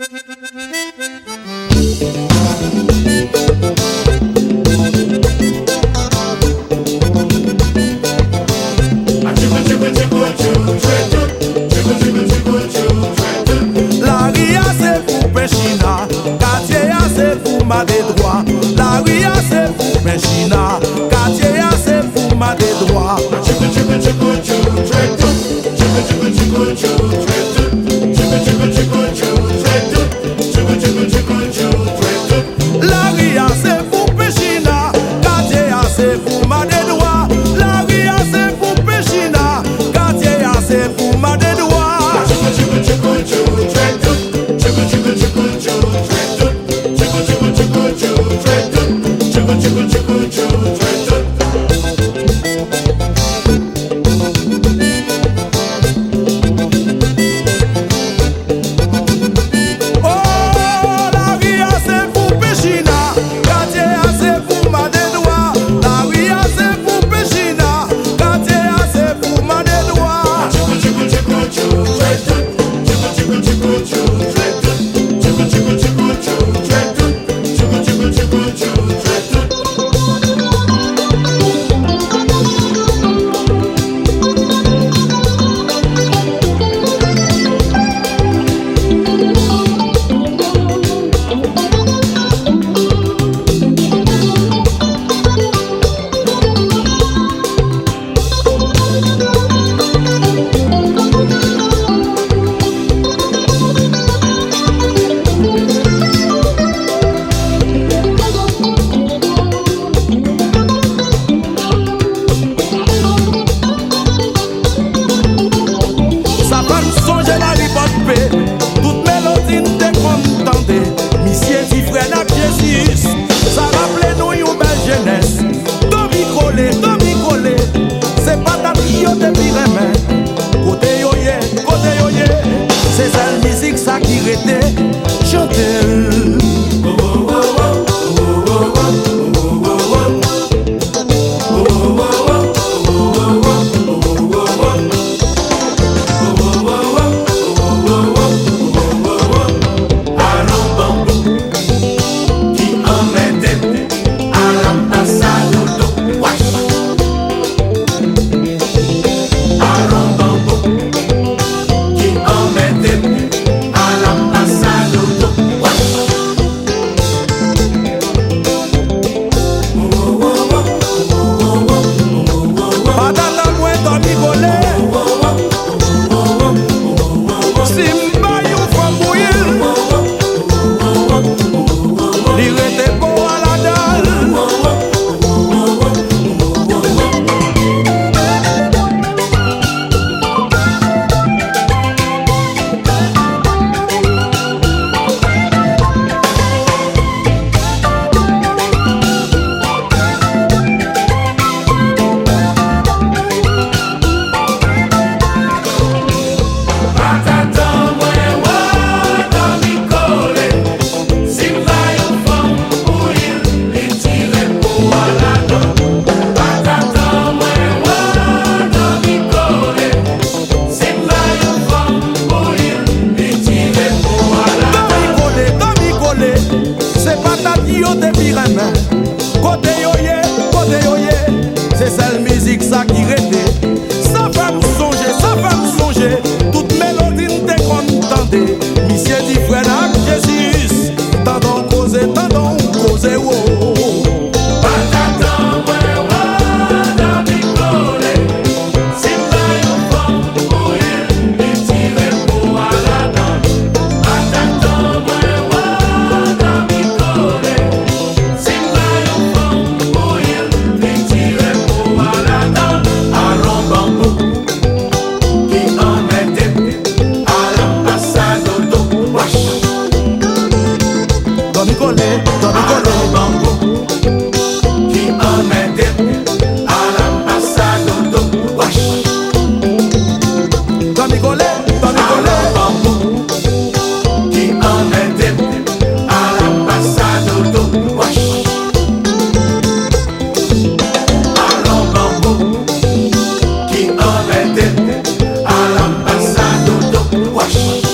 Toute Chikul Ezel mizik sa ki rete. Mwen